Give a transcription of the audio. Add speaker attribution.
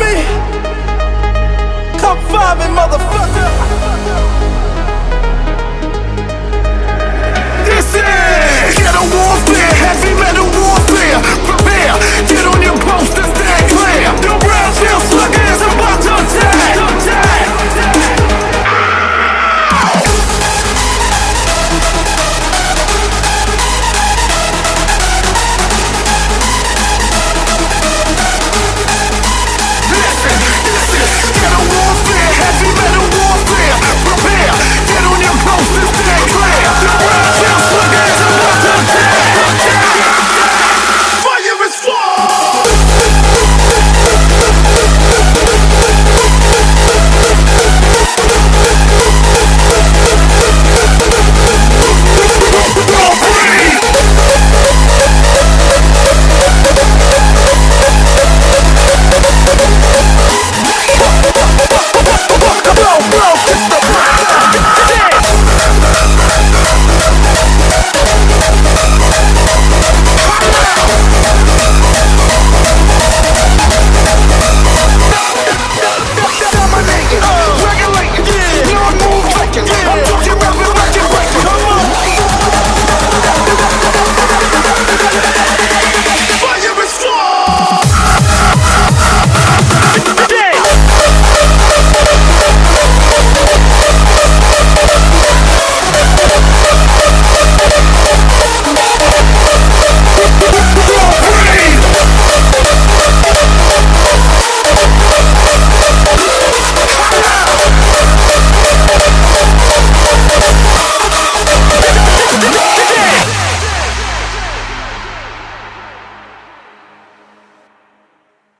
Speaker 1: me? Come find me, motherfucker.